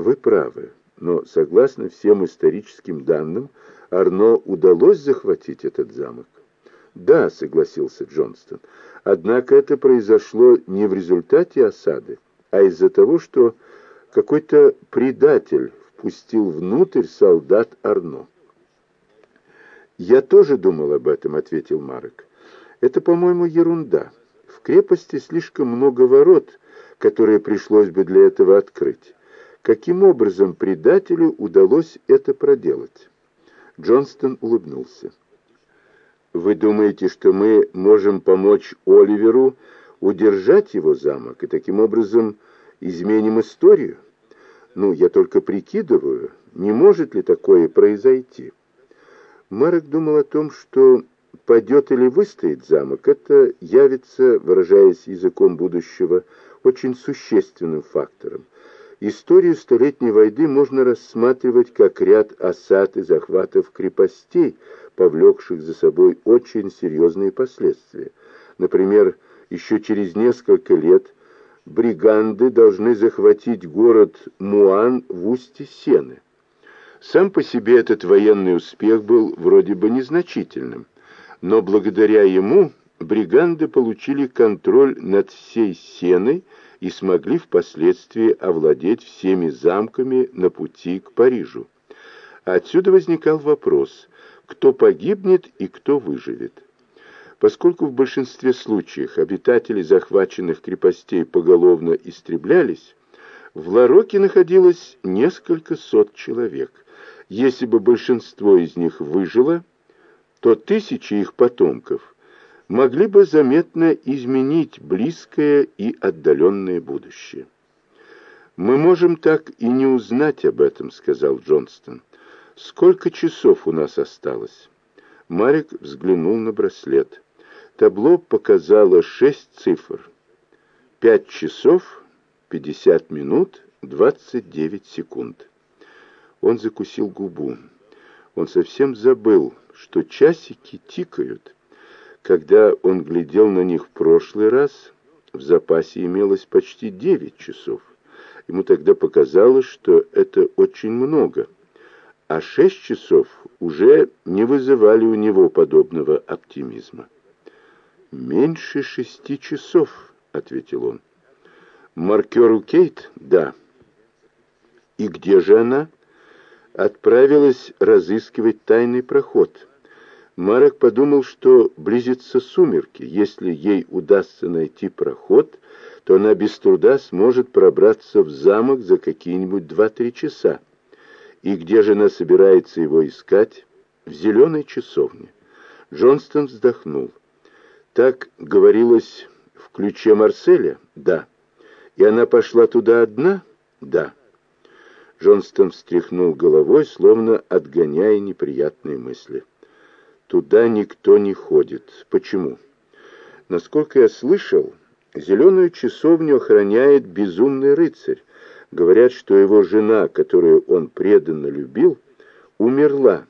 Вы правы, но согласно всем историческим данным, Арно удалось захватить этот замок. Да, согласился Джонстон. Однако это произошло не в результате осады, а из-за того, что какой-то предатель впустил внутрь солдат Арно. «Я тоже думал об этом», — ответил Марек. «Это, по-моему, ерунда. В крепости слишком много ворот, которые пришлось бы для этого открыть. Каким образом предателю удалось это проделать?» Джонстон улыбнулся. «Вы думаете, что мы можем помочь Оливеру удержать его замок и таким образом изменим историю? Ну, я только прикидываю, не может ли такое произойти?» Марек думал о том, что падет или выстоит замок, это явится, выражаясь языком будущего, очень существенным фактором. Историю Столетней войны можно рассматривать как ряд осад и захватов крепостей, повлекших за собой очень серьезные последствия. Например, еще через несколько лет бриганды должны захватить город Муан в устье Сены. Сам по себе этот военный успех был вроде бы незначительным, но благодаря ему бриганды получили контроль над всей Сеной и смогли впоследствии овладеть всеми замками на пути к Парижу. Отсюда возникал вопрос, кто погибнет и кто выживет. Поскольку в большинстве случаев обитатели захваченных крепостей поголовно истреблялись, в Лароке находилось несколько сот человек. Если бы большинство из них выжило, то тысячи их потомков могли бы заметно изменить близкое и отдаленное будущее. «Мы можем так и не узнать об этом», — сказал Джонстон. «Сколько часов у нас осталось?» Марик взглянул на браслет. Табло показало шесть цифр. Пять часов, пятьдесят минут, двадцать девять секунд. Он закусил губу. Он совсем забыл, что часики тикают. Когда он глядел на них в прошлый раз, в запасе имелось почти девять часов. Ему тогда показалось, что это очень много. А шесть часов уже не вызывали у него подобного оптимизма. «Меньше шести часов», — ответил он. «Маркеру Кейт?» «Да». «И где же она?» «Отправилась разыскивать тайный проход». Марек подумал, что близятся сумерки. Если ей удастся найти проход, то она без труда сможет пробраться в замок за какие-нибудь два-три часа. И где же она собирается его искать? В зеленой часовне. Джонстон вздохнул. Так говорилось в ключе Марселя? Да. И она пошла туда одна? Да. Джонстон встряхнул головой, словно отгоняя неприятные мысли. Туда никто не ходит. Почему? Насколько я слышал, зеленую часовню охраняет безумный рыцарь. Говорят, что его жена, которую он преданно любил, умерла.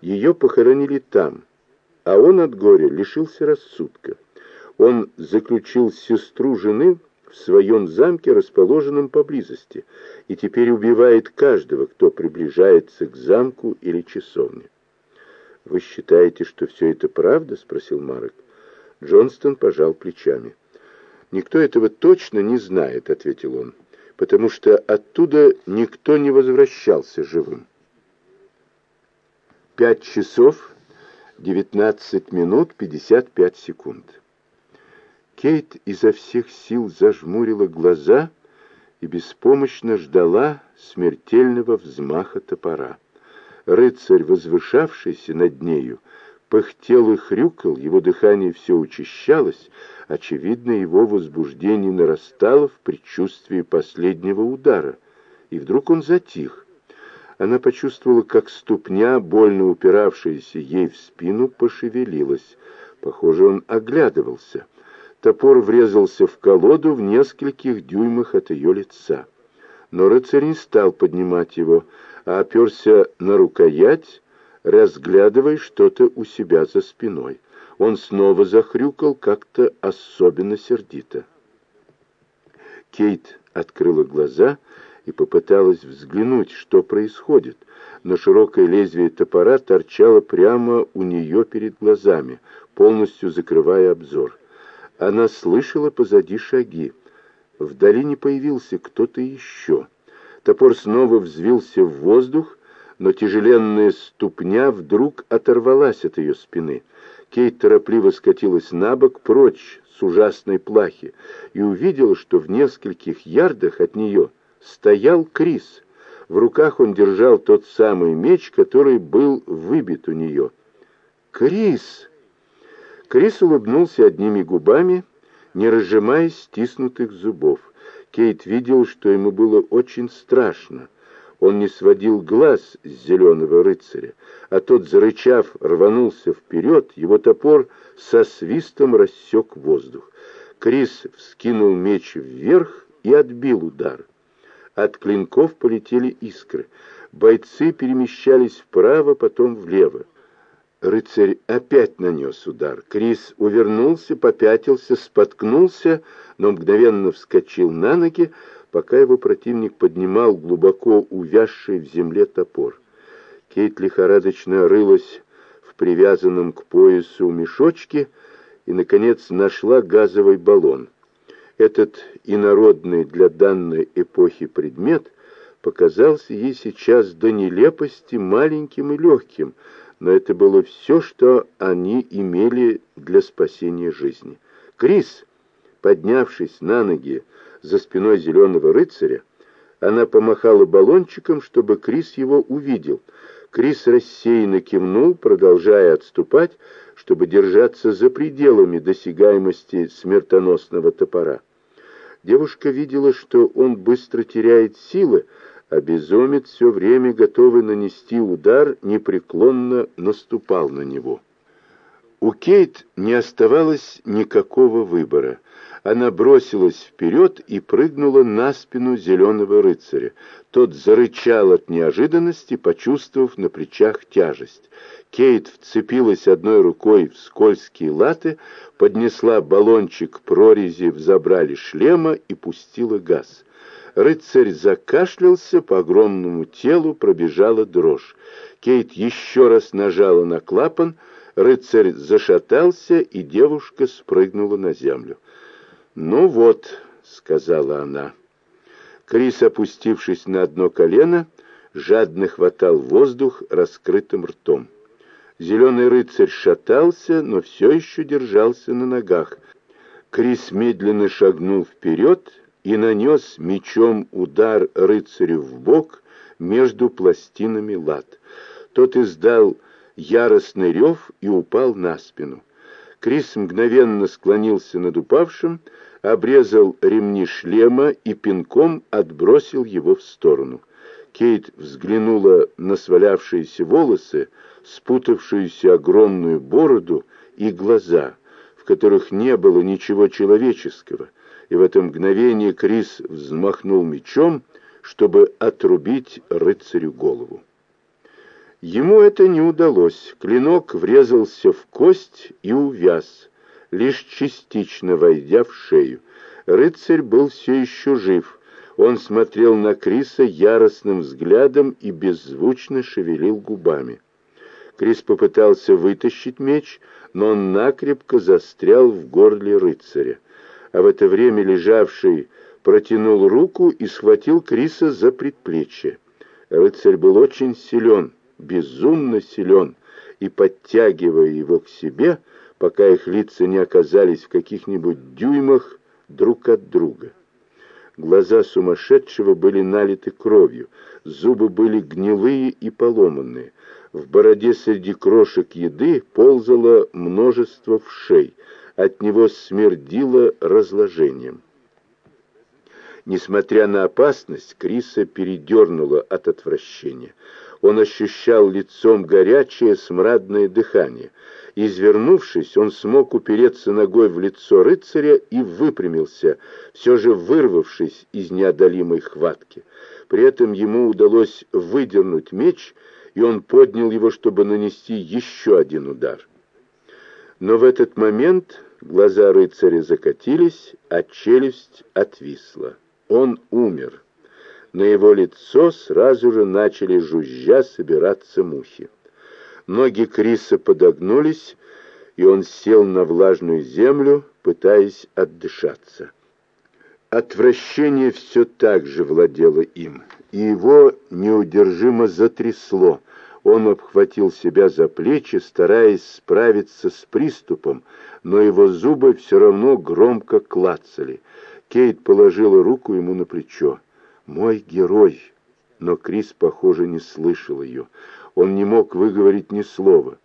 Ее похоронили там, а он от горя лишился рассудка. Он заключил сестру жены в своем замке, расположенном поблизости, и теперь убивает каждого, кто приближается к замку или часовне. «Вы считаете, что все это правда?» — спросил Марек. Джонстон пожал плечами. «Никто этого точно не знает», — ответил он, «потому что оттуда никто не возвращался живым». Пять часов, девятнадцать минут, пятьдесят пять секунд. Кейт изо всех сил зажмурила глаза и беспомощно ждала смертельного взмаха топора. Рыцарь, возвышавшийся над нею, пыхтел и хрюкал, его дыхание все учащалось, очевидно, его возбуждение нарастало в предчувствии последнего удара, и вдруг он затих. Она почувствовала, как ступня, больно упиравшаяся ей в спину, пошевелилась. Похоже, он оглядывался. Топор врезался в колоду в нескольких дюймах от ее лица. Но рыцарь не стал поднимать его, а оперся на рукоять, разглядывая что-то у себя за спиной. Он снова захрюкал как-то особенно сердито. Кейт открыла глаза и попыталась взглянуть, что происходит, но широкое лезвие топора торчало прямо у нее перед глазами, полностью закрывая обзор. Она слышала позади шаги. В долине появился кто-то еще. Топор снова взвился в воздух, но тяжеленная ступня вдруг оторвалась от ее спины. Кейт торопливо скатилась на бок, прочь с ужасной плахи, и увидела, что в нескольких ярдах от нее стоял Крис. В руках он держал тот самый меч, который был выбит у нее. «Крис!» Крис улыбнулся одними губами, не разжимая стиснутых зубов. Кейт видел, что ему было очень страшно. Он не сводил глаз с зеленого рыцаря, а тот, зарычав, рванулся вперед, его топор со свистом рассек воздух. Крис вскинул меч вверх и отбил удар. От клинков полетели искры. Бойцы перемещались вправо, потом влево. Рыцарь опять нанес удар. Крис увернулся, попятился, споткнулся, но мгновенно вскочил на ноги, пока его противник поднимал глубоко увязший в земле топор. Кейт лихорадочно рылась в привязанном к поясу мешочке и, наконец, нашла газовый баллон. Этот инородный для данной эпохи предмет показался ей сейчас до нелепости маленьким и легким, но это было все, что они имели для спасения жизни. Крис, поднявшись на ноги за спиной зеленого рыцаря, она помахала баллончиком, чтобы Крис его увидел. Крис рассеянно кивнул, продолжая отступать, чтобы держаться за пределами досягаемости смертоносного топора. Девушка видела, что он быстро теряет силы, а все время, готовый нанести удар, непреклонно наступал на него. У Кейт не оставалось никакого выбора. Она бросилась вперед и прыгнула на спину зеленого рыцаря. Тот зарычал от неожиданности, почувствовав на плечах тяжесть. Кейт вцепилась одной рукой в скользкие латы, поднесла баллончик к прорези в забрали шлема и пустила газ. Рыцарь закашлялся, по огромному телу пробежала дрожь. Кейт еще раз нажала на клапан, рыцарь зашатался, и девушка спрыгнула на землю. «Ну вот», — сказала она. Крис, опустившись на одно колено, жадно хватал воздух раскрытым ртом. Зеленый рыцарь шатался, но все еще держался на ногах. Крис медленно шагнул вперед и нанес мечом удар рыцарю в бок между пластинами лад. Тот издал яростный рев и упал на спину. Крис мгновенно склонился над упавшим, обрезал ремни шлема и пинком отбросил его в сторону. Кейт взглянула на свалявшиеся волосы, спутавшуюся огромную бороду и глаза, в которых не было ничего человеческого, и в это мгновение Крис взмахнул мечом, чтобы отрубить рыцарю голову. Ему это не удалось. Клинок врезался в кость и увяз, лишь частично войдя в шею. Рыцарь был все еще жив. Он смотрел на Криса яростным взглядом и беззвучно шевелил губами. Крис попытался вытащить меч, но он накрепко застрял в горле рыцаря а в это время лежавший протянул руку и схватил Криса за предплечье. Рыцарь был очень силен, безумно силен, и, подтягивая его к себе, пока их лица не оказались в каких-нибудь дюймах друг от друга. Глаза сумасшедшего были налиты кровью, зубы были гнилые и поломанные. В бороде среди крошек еды ползало множество вшей — от него смердило разложением. Несмотря на опасность, Криса передернуло от отвращения. Он ощущал лицом горячее смрадное дыхание. Извернувшись, он смог упереться ногой в лицо рыцаря и выпрямился, все же вырвавшись из неодолимой хватки. При этом ему удалось выдернуть меч, и он поднял его, чтобы нанести еще один удар. Но в этот момент Глаза рыцаря закатились, а челюсть отвисла. Он умер. На его лицо сразу же начали жужжа собираться мухи. Ноги Криса подогнулись, и он сел на влажную землю, пытаясь отдышаться. Отвращение все так же владело им, и его неудержимо затрясло. Он обхватил себя за плечи, стараясь справиться с приступом, но его зубы все равно громко клацали. Кейт положила руку ему на плечо. «Мой герой!» Но Крис, похоже, не слышал ее. Он не мог выговорить ни слова.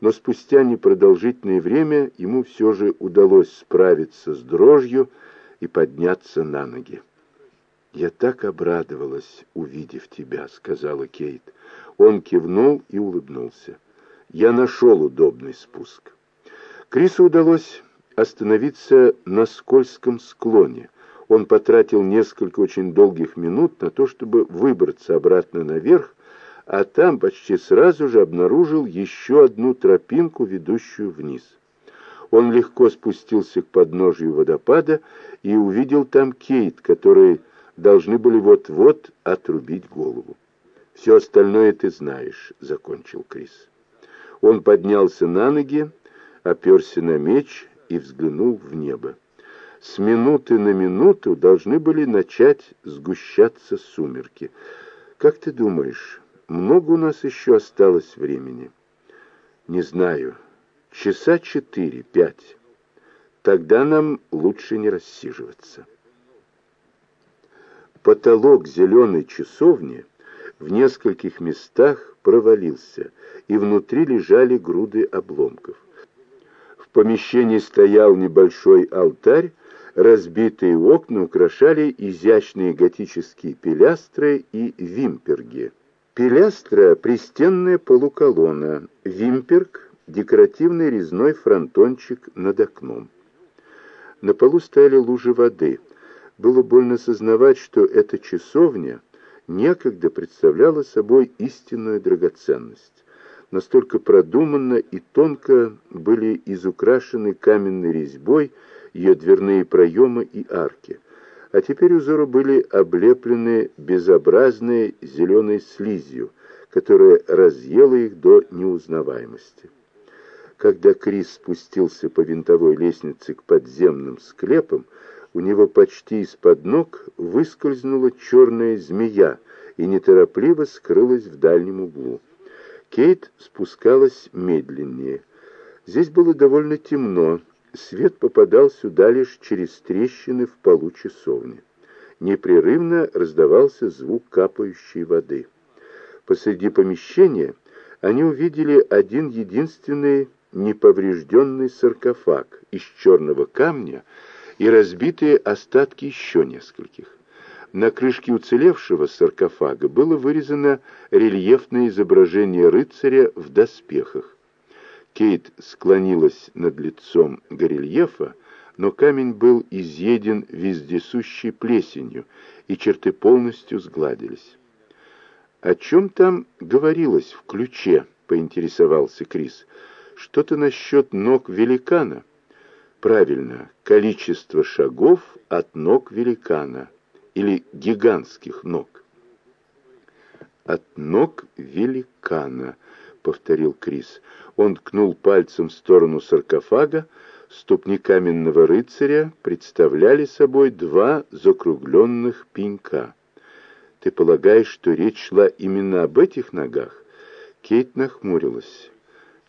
Но спустя непродолжительное время ему все же удалось справиться с дрожью и подняться на ноги. «Я так обрадовалась, увидев тебя», — сказала Кейт. Он кивнул и улыбнулся. «Я нашел удобный спуск». Крису удалось остановиться на скользком склоне. Он потратил несколько очень долгих минут на то, чтобы выбраться обратно наверх, а там почти сразу же обнаружил еще одну тропинку, ведущую вниз. Он легко спустился к подножию водопада и увидел там Кейт, которые должны были вот-вот отрубить голову. «Все остальное ты знаешь», — закончил Крис. Он поднялся на ноги, оперся на меч и взглянул в небо. С минуты на минуту должны были начать сгущаться сумерки. «Как ты думаешь, много у нас еще осталось времени?» «Не знаю. Часа четыре-пять. Тогда нам лучше не рассиживаться». Потолок зеленой часовни в нескольких местах провалился, и внутри лежали груды обломков. В помещении стоял небольшой алтарь, разбитые окна украшали изящные готические пилястры и вимперги. Пилястра — пристенная полуколонна, вимперг — декоративный резной фронтончик над окном. На полу стояли лужи воды. Было больно сознавать, что эта часовня некогда представляла собой истинную драгоценность. Настолько продуманно и тонко были изукрашены каменной резьбой ее дверные проемы и арки а теперь узоры были облеплены безобразной зеленой слизью, которая разъела их до неузнаваемости. Когда Крис спустился по винтовой лестнице к подземным склепам, у него почти из-под ног выскользнула черная змея и неторопливо скрылась в дальнем углу. Кейт спускалась медленнее. Здесь было довольно темно, Свет попадал сюда лишь через трещины в полу часовни. Непрерывно раздавался звук капающей воды. Посреди помещения они увидели один единственный неповрежденный саркофаг из черного камня и разбитые остатки еще нескольких. На крышке уцелевшего саркофага было вырезано рельефное изображение рыцаря в доспехах. Кейт склонилась над лицом горельефа, но камень был изъеден вездесущей плесенью, и черты полностью сгладились. «О чем там говорилось в ключе?» — поинтересовался Крис. «Что-то насчет ног великана?» «Правильно, количество шагов от ног великана или гигантских ног». «От ног великана», — повторил Крис. Он ткнул пальцем в сторону саркофага. Ступни каменного рыцаря представляли собой два закругленных пенька. «Ты полагаешь, что речь шла именно об этих ногах?» Кейт нахмурилась.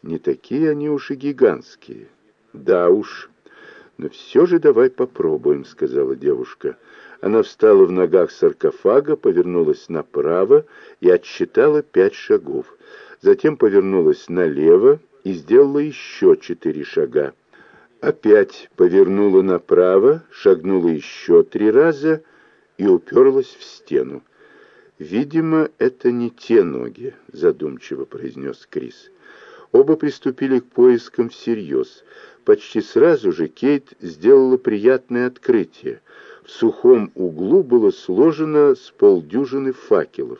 «Не такие они уж и гигантские». «Да уж». «Но все же давай попробуем», — сказала девушка. Она встала в ногах саркофага, повернулась направо и отсчитала пять шагов затем повернулась налево и сделала еще четыре шага. Опять повернула направо, шагнула еще три раза и уперлась в стену. «Видимо, это не те ноги», — задумчиво произнес Крис. Оба приступили к поискам всерьез. Почти сразу же Кейт сделала приятное открытие. В сухом углу было сложено с полдюжины факелов.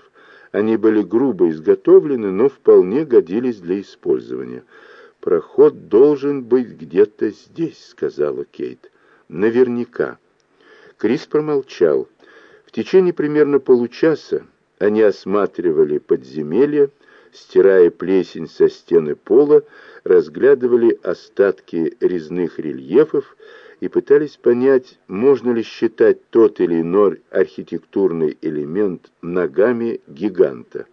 Они были грубо изготовлены, но вполне годились для использования. «Проход должен быть где-то здесь», — сказала Кейт. «Наверняка». Крис промолчал. В течение примерно получаса они осматривали подземелье, стирая плесень со стены пола, разглядывали остатки резных рельефов и пытались понять, можно ли считать тот или иной архитектурный элемент ногами гиганта.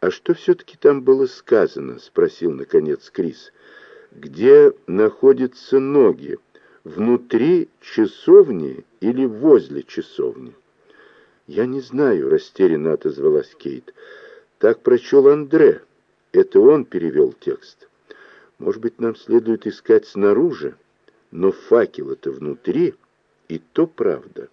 «А что все-таки там было сказано?» — спросил, наконец, Крис. «Где находятся ноги? Внутри часовни или возле часовни?» «Я не знаю», — растерянно отозвалась Кейт. «Так прочел Андре. Это он перевел текст. Может быть, нам следует искать снаружи, но факел это внутри, и то правда».